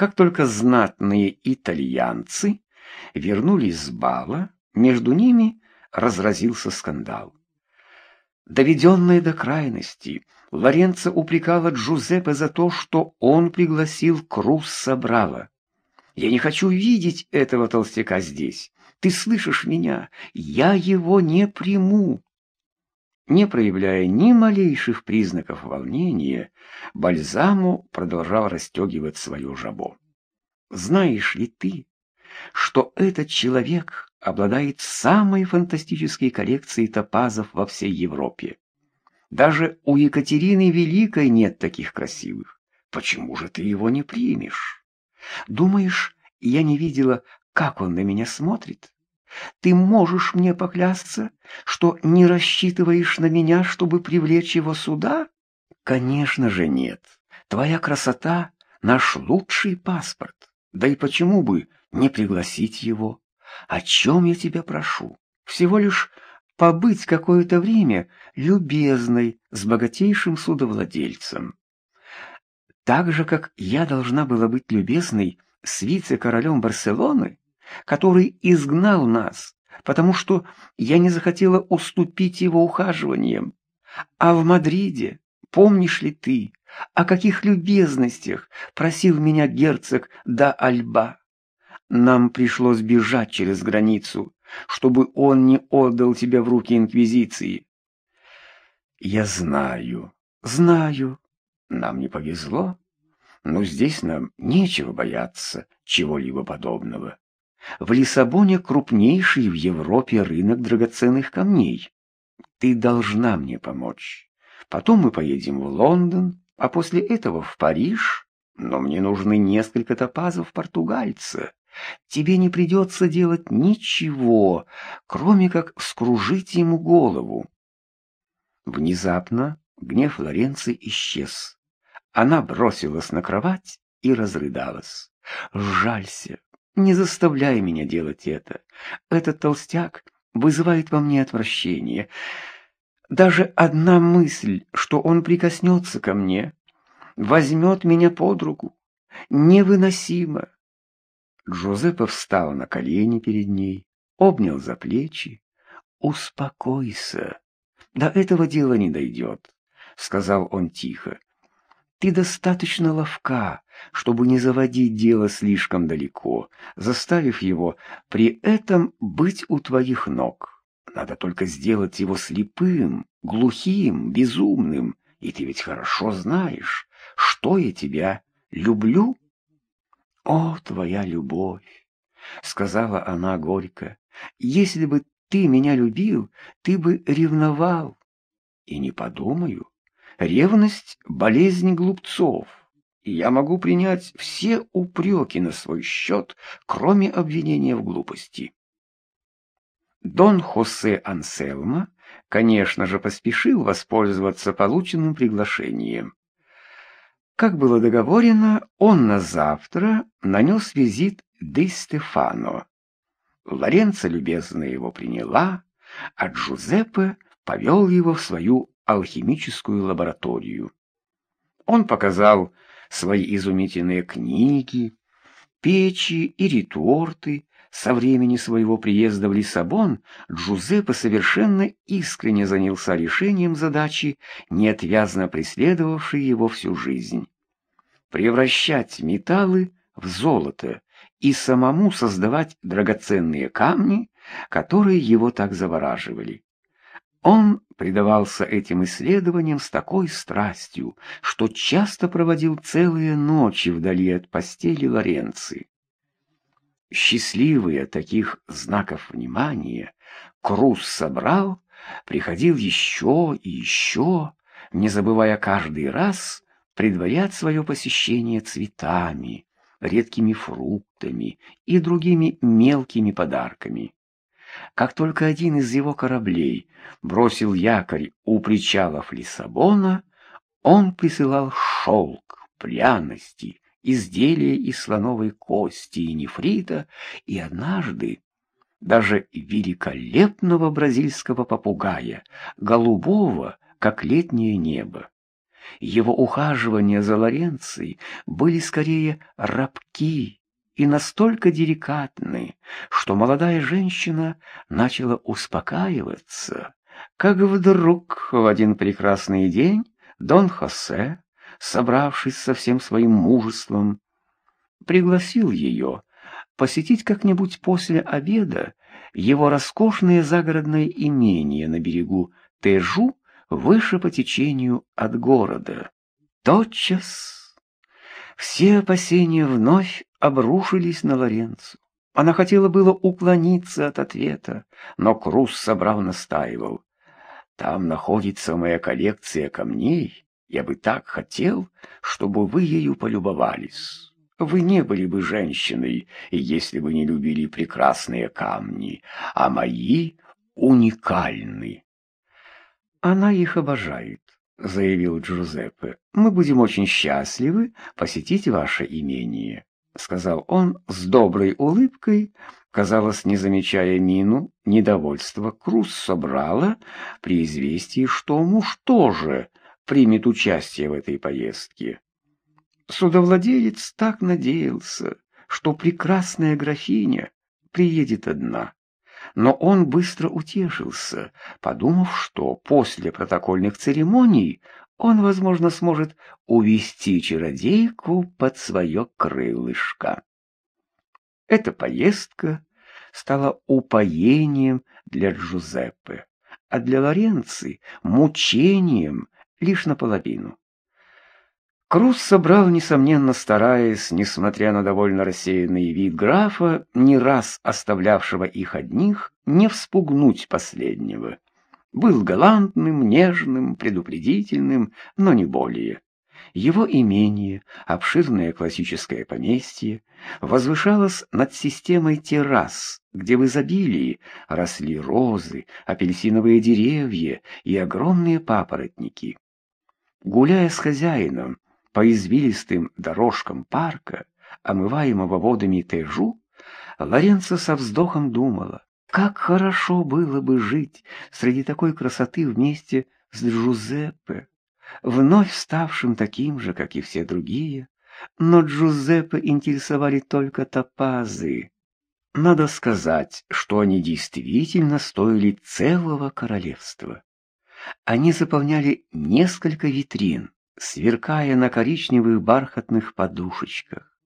Как только знатные итальянцы вернулись с бала, между ними разразился скандал. Доведенная до крайности, Лоренцо упрекала Джузеппе за то, что он пригласил Круз Собрала. «Я не хочу видеть этого толстяка здесь. Ты слышишь меня? Я его не приму!» Не проявляя ни малейших признаков волнения, Бальзаму продолжал расстегивать свое жабо. «Знаешь ли ты, что этот человек обладает самой фантастической коллекцией топазов во всей Европе? Даже у Екатерины Великой нет таких красивых. Почему же ты его не примешь? Думаешь, я не видела, как он на меня смотрит?» Ты можешь мне поклясться, что не рассчитываешь на меня, чтобы привлечь его сюда? Конечно же нет. Твоя красота — наш лучший паспорт. Да и почему бы не пригласить его? О чем я тебя прошу? Всего лишь побыть какое-то время любезной с богатейшим судовладельцем. Так же, как я должна была быть любезной с вице-королем Барселоны, который изгнал нас, потому что я не захотела уступить его ухаживаниям. А в Мадриде, помнишь ли ты, о каких любезностях просил меня герцог да Альба? Нам пришлось бежать через границу, чтобы он не отдал тебя в руки Инквизиции. Я знаю, знаю, нам не повезло, но здесь нам нечего бояться чего-либо подобного. В Лиссабоне крупнейший в Европе рынок драгоценных камней. Ты должна мне помочь. Потом мы поедем в Лондон, а после этого в Париж. Но мне нужны несколько топазов португальца. Тебе не придется делать ничего, кроме как скружить ему голову. Внезапно гнев Лоренции исчез. Она бросилась на кровать и разрыдалась. «Жалься, не заставляй меня делать это. Этот толстяк вызывает во мне отвращение. Даже одна мысль, что он прикоснется ко мне, возьмет меня под руку, невыносимо. Джозеппе встал на колени перед ней, обнял за плечи. «Успокойся, до этого дела не дойдет», — сказал он тихо. Ты достаточно ловка, чтобы не заводить дело слишком далеко, заставив его при этом быть у твоих ног. Надо только сделать его слепым, глухим, безумным, и ты ведь хорошо знаешь, что я тебя люблю. О, твоя любовь! — сказала она горько. Если бы ты меня любил, ты бы ревновал. И не подумаю, Ревность — болезнь глупцов, и я могу принять все упреки на свой счет, кроме обвинения в глупости. Дон Хосе Анселма, конечно же, поспешил воспользоваться полученным приглашением. Как было договорено, он на завтра нанес визит Ди Стефано. Лоренцо любезно его приняла, а Джузеппе повел его в свою алхимическую лабораторию. Он показал свои изумительные книги, печи и реторты. Со времени своего приезда в Лиссабон Джузеппе совершенно искренне занялся решением задачи, неотвязно преследовавшей его всю жизнь. Превращать металлы в золото и самому создавать драгоценные камни, которые его так завораживали. Он предавался этим исследованиям с такой страстью, что часто проводил целые ночи вдали от постели Лоренции. Счастливый от таких знаков внимания, Круз собрал, приходил еще и еще, не забывая каждый раз предварять свое посещение цветами, редкими фруктами и другими мелкими подарками. Как только один из его кораблей бросил якорь у причалов Лиссабона, он присылал шелк, пряности, изделия из слоновой кости и нефрита, и однажды даже великолепного бразильского попугая, голубого, как летнее небо. Его ухаживания за Лоренцией были скорее рабки и настолько деликатны, что молодая женщина начала успокаиваться, как вдруг в один прекрасный день Дон Хосе, собравшись со всем своим мужеством, пригласил ее посетить как-нибудь после обеда его роскошное загородное имение на берегу Тежу выше по течению от города. Тотчас все опасения вновь обрушились на Лоренцу. Она хотела было уклониться от ответа, но Круз собрал настаивал. «Там находится моя коллекция камней. Я бы так хотел, чтобы вы ею полюбовались. Вы не были бы женщиной, если бы не любили прекрасные камни, а мои уникальны». «Она их обожает», — заявил Джузеппе. «Мы будем очень счастливы посетить ваше имение», — сказал он с доброй улыбкой, казалось, не замечая мину недовольства Круз собрала при известии, что муж тоже примет участие в этой поездке. Судовладелец так надеялся, что прекрасная графиня приедет одна. Но он быстро утешился, подумав, что после протокольных церемоний он, возможно, сможет увести чародейку под свое крылышко. Эта поездка стала упоением для Джузеппе, а для Лоренци — мучением лишь наполовину. Круз собрал, несомненно стараясь, несмотря на довольно рассеянный вид графа, не раз оставлявшего их одних, не вспугнуть последнего. Был галантным, нежным, предупредительным, но не более. Его имение, обширное классическое поместье, возвышалось над системой террас, где в изобилии росли розы, апельсиновые деревья и огромные папоротники. Гуляя с хозяином, по извилистым дорожкам парка, омываемого водами Тежу, Лоренцо со вздохом думала, как хорошо было бы жить среди такой красоты вместе с Джузеппе, вновь ставшим таким же, как и все другие, но Джузеппе интересовали только топазы. Надо сказать, что они действительно стоили целого королевства. Они заполняли несколько витрин, сверкая на коричневых бархатных подушечках.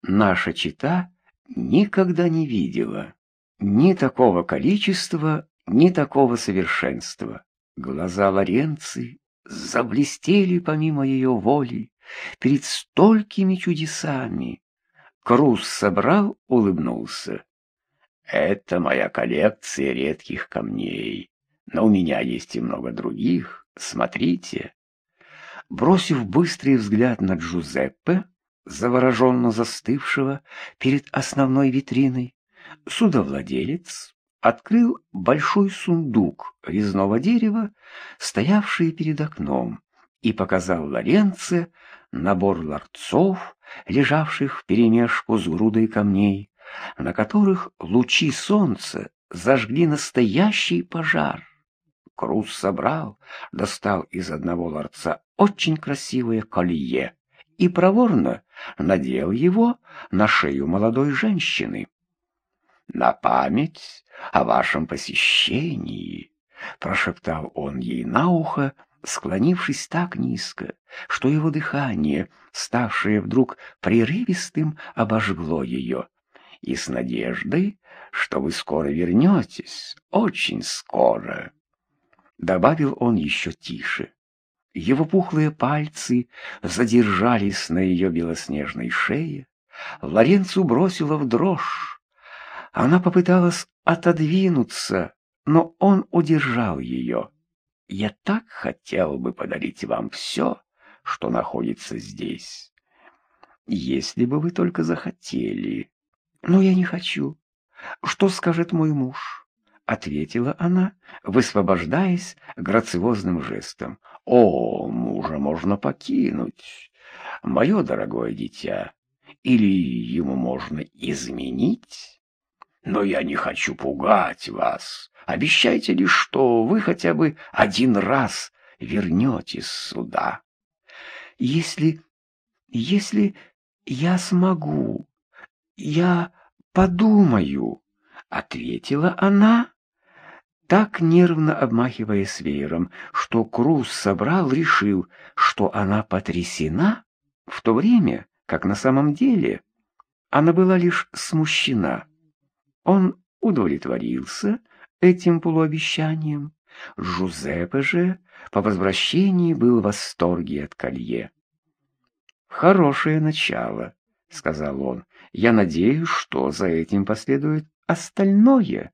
Наша чита никогда не видела ни такого количества, ни такого совершенства. Глаза Лоренции заблестели помимо ее воли перед столькими чудесами. Круз собрал, улыбнулся. «Это моя коллекция редких камней, но у меня есть и много других. Смотрите». Бросив быстрый взгляд на Джузеппе, завороженно застывшего перед основной витриной, судовладелец открыл большой сундук резного дерева, стоявший перед окном, и показал Лоренце набор ларцов, лежавших вперемешку с грудой камней, на которых лучи солнца зажгли настоящий пожар. Круз собрал, достал из одного ларца очень красивое колье и проворно надел его на шею молодой женщины. «На память о вашем посещении», — прошептал он ей на ухо, склонившись так низко, что его дыхание, ставшее вдруг прерывистым, обожгло ее, и с надеждой, что вы скоро вернетесь, очень скоро. Добавил он еще тише. Его пухлые пальцы задержались на ее белоснежной шее. Лоренцу бросила в дрожь. Она попыталась отодвинуться, но он удержал ее. «Я так хотел бы подарить вам все, что находится здесь. Если бы вы только захотели. Но я не хочу. Что скажет мой муж?» — ответила она, высвобождаясь грациозным жестом. «О, мужа можно покинуть, мое дорогое дитя, или ему можно изменить? Но я не хочу пугать вас. Обещайте лишь, что вы хотя бы один раз вернетесь сюда». если... если я смогу, я подумаю, — ответила она, так нервно обмахиваясь веером, что Круз собрал, решил, что она потрясена, в то время, как на самом деле она была лишь смущена. Он удовлетворился этим полуобещанием. Жузеппе же по возвращении был в восторге от колье. «Хорошее начало», — сказал он. «Я надеюсь, что за этим последует остальное».